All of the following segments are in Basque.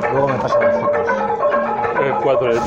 Luego me pasan las fotos. Eh, cuatro. Eh.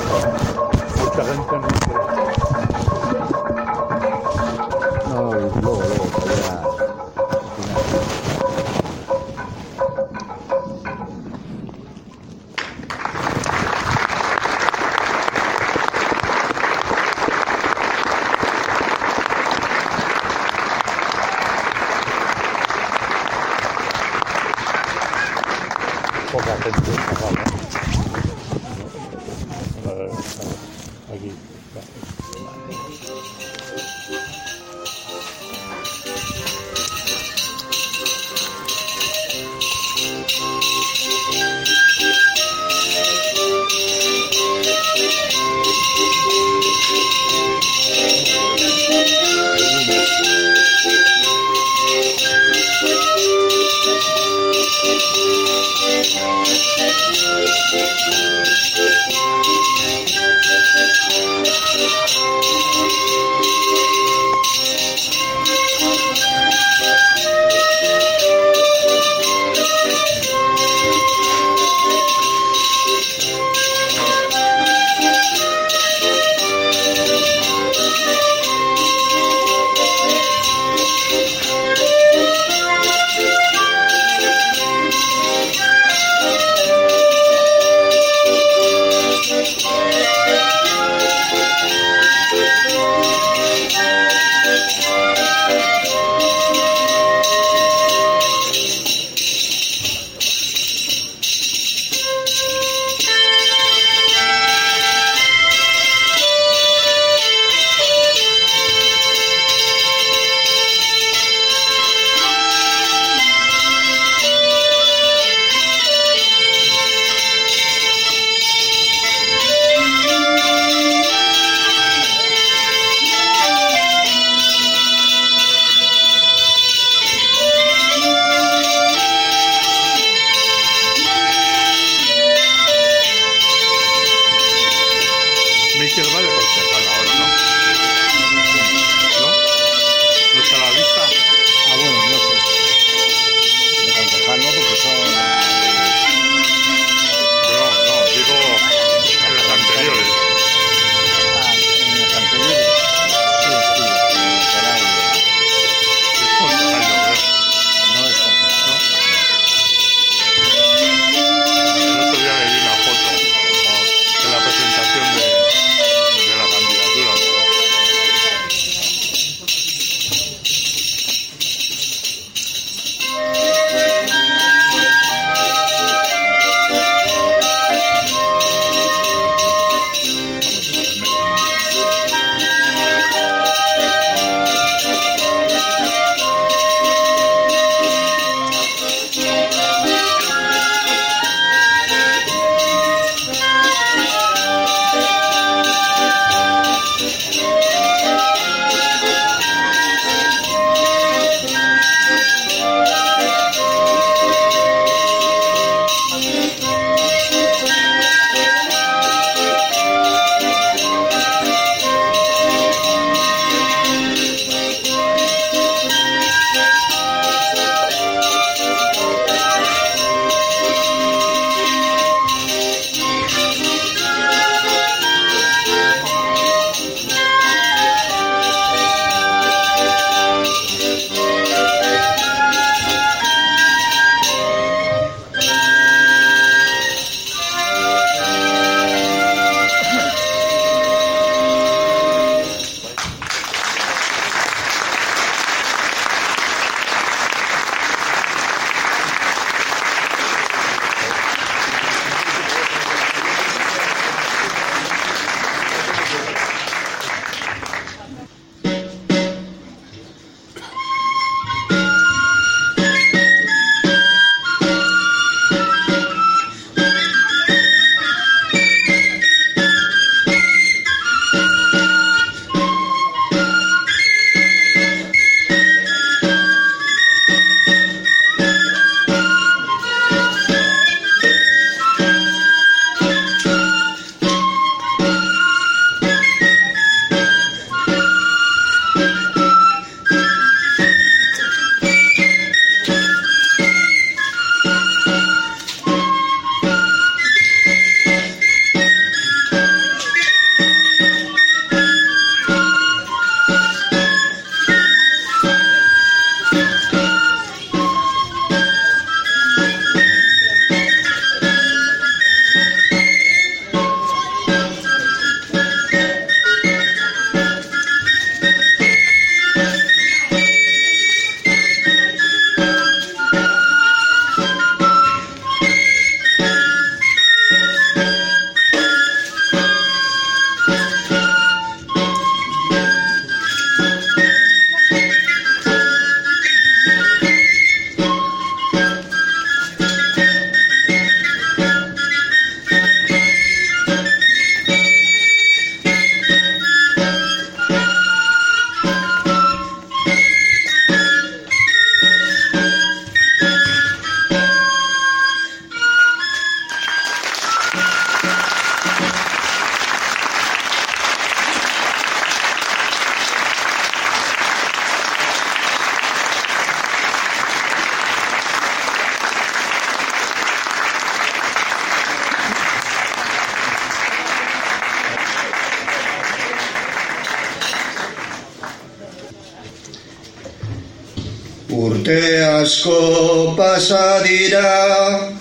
Pasa dira,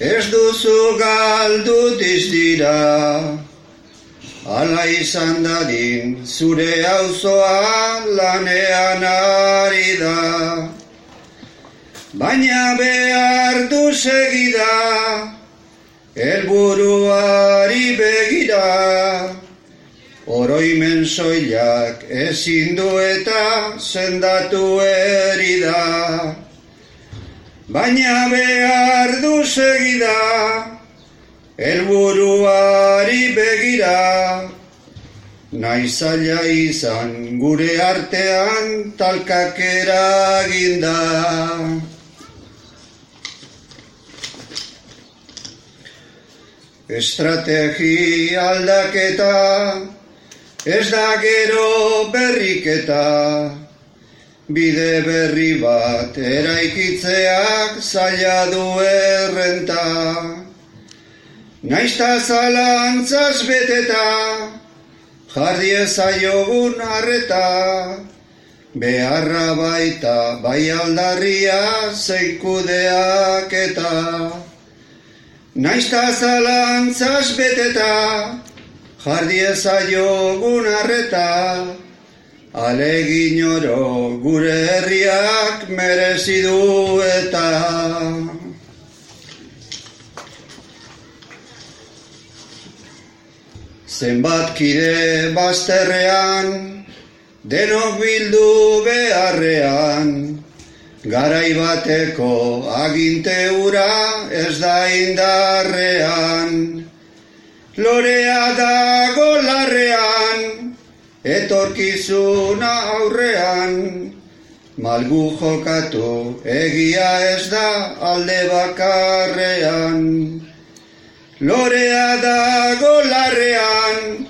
ez duzu galdutiz dira. Ala izan dadin zure auzoa lanean ari da. Baina behar du segida, elburuari begira. Oroimen soilak ezin du eta sendatu erida. Baina behar du segida, elburuari begira. Naizaila izan gure artean talkak eraginda. Estrategi aldaketa, ez da gero berriketa, bide berri bat eraikitzeak zaila du errenta. Naizta zalantzaz beteta, jarri ezaiogun arreta, beharra baita bai aldarria zeikudeak eta. Naizta zalantzaz beteta, jarri ezaiogun arreta, alegin oro gure herriak merezi du eta. Zenbat kide bazterrean, denok bildu beharrean, garai bateko aginte ura ez da indarrean. Lorea dago larrean, etorkizuna aurrean, malgu jokatu egia ez da alde bakarrean. Lorea dago larrean,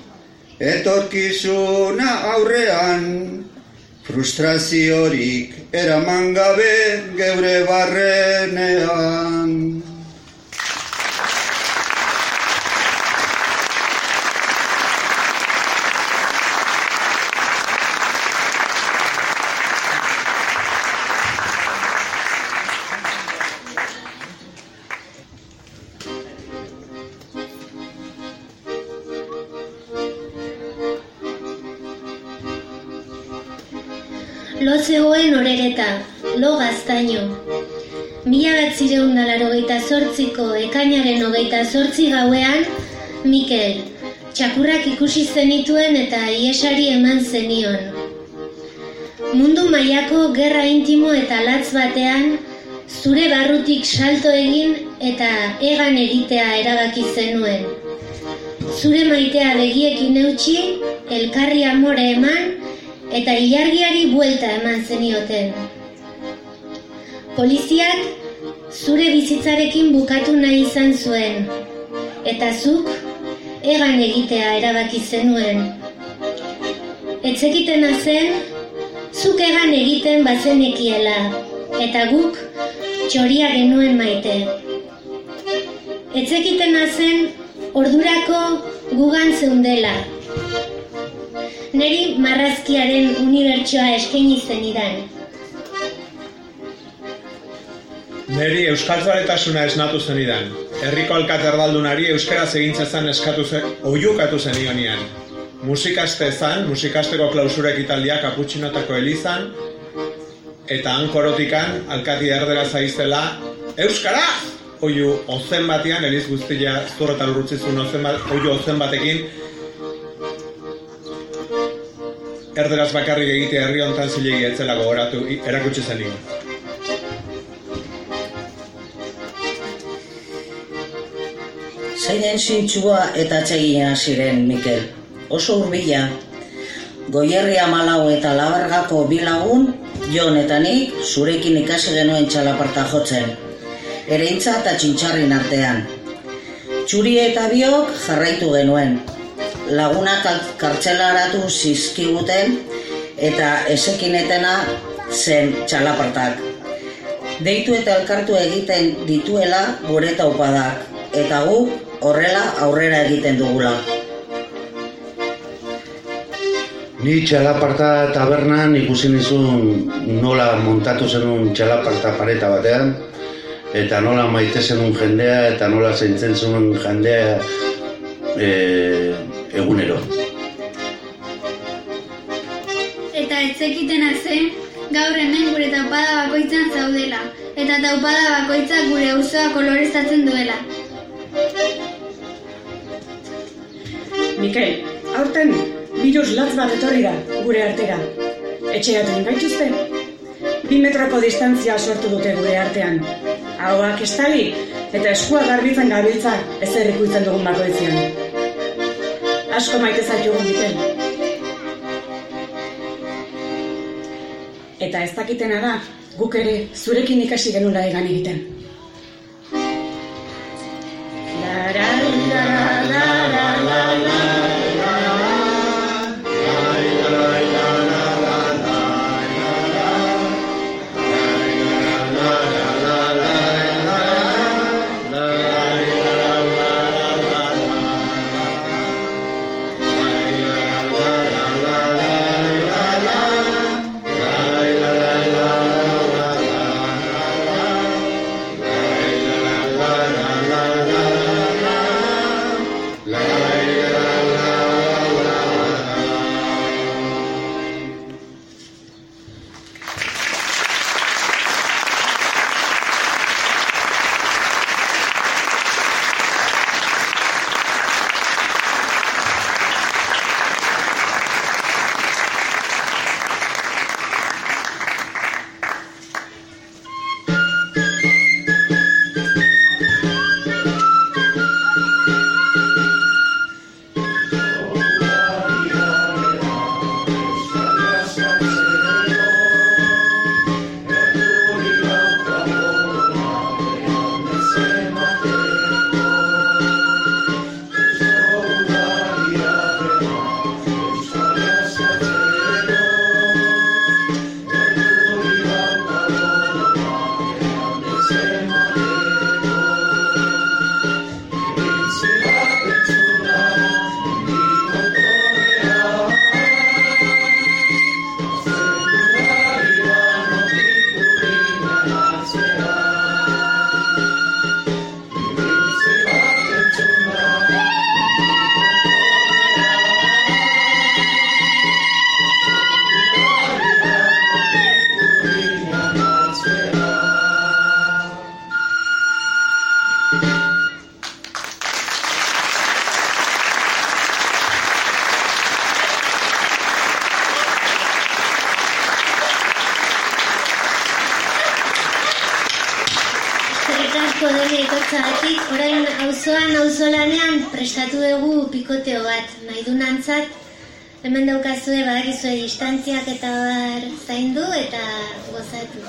etorkizuna aurrean, frustraziorik eraman gabe geure barrenean. Orereta, lo gaztaino. Mila bat zireun da larogeita zortziko ekainaren hogeita zortzi gauean, Mikel, txakurrak ikusi zenituen eta iesari eman zenion. Mundu mailako gerra intimo eta latz batean, zure barrutik salto egin eta egan egitea erabaki zenuen. Zure maitea begiekin eutxi, elkarri amore eman, eta ilargiari buelta eman zenioten. Poliziak zure bizitzarekin bukatu nahi izan zuen, eta zuk egan egitea erabaki zenuen. Etzekitena zen, zuk egan egiten bazenekiela, eta guk txoria genuen maite. Etzekitena zen, ordurako gugan zeundela, neri marrazkiaren unibertsoa eskaini zenidan. Neri euskaltzaletasuna esnatu zenidan. Herriko alkaterdaldunari euskaraz egintzezan eskatu zen, oiukatu zenionian. Musikaste zan, musikasteko klausura ekitaldia kaputxinotako elizan, eta han korotikan, alkati erdera zaizela, Euskaraz! Oiu, ozen batean, eliz guztia zurretan urrutzizun ozen bat, oiu ozen batekin, erderaz bakarrik egitea herri hontan zilegi etzela gogoratu erakutsi zen Zeinen zintxua eta atsegina ziren, Mikel. Oso hurbila. Goierria malau eta labergako bilagun, Jon eta nik zurekin ikasi genuen txalaparta jotzen. Ereintza eta txintxarrin artean. Txuri eta biok jarraitu genuen. Lagunak kartzelaratu zizkiguten eta esekinetena zen txalapartak. Deitu eta elkartu egiten dituela gure taupadak, eta guk horrela aurrera egiten dugula. Ni txalaparta tabernan ikusi nizun nola montatu zenun txalaparta pareta batean, eta nola maite zenun jendea, eta nola zeintzen zenun jendea e, egunero. Eta etzekiten zen, gaur hemen gure taupada bakoitzan zaudela, eta taupada bakoitzak gure auzoa koloreztatzen duela. Mikel, aurten virus latz bat etorri da gure artera. Etxeatzen gaituzte? Bi metroko distantzia sortu dute gure artean. Ahoak estali eta eskua garbitzen gabiltza ez ikutzen dugun bakoitzean. Asko maite zaitugu, Mikel. Eta ez dakitena da, guk ere zurekin ikasi genula egan egiten. Etortzagatik, orain auzoan auzolanean prestatu dugu pikoteo bat, nahi du nantzat, hemen daukazue badakizue distantziak eta bar zaindu eta gozatu.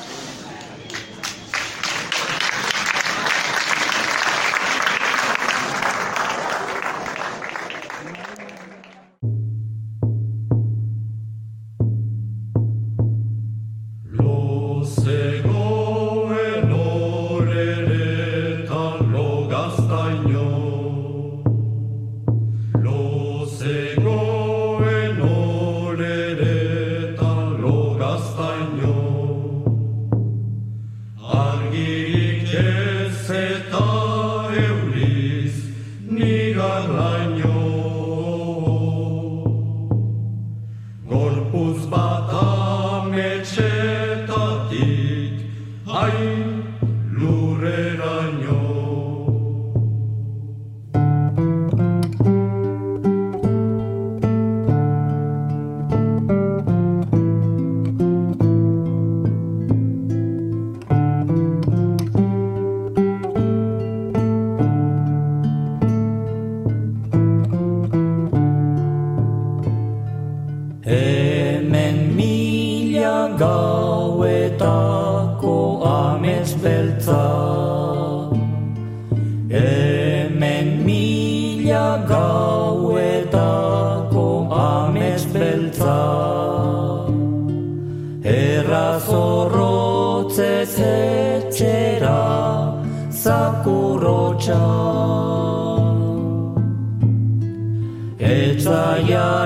Gauetako amez beltza. Hemen mila gauetako amez beltza. Errazorrotzez etxera zakurrotxa. Etzaiaren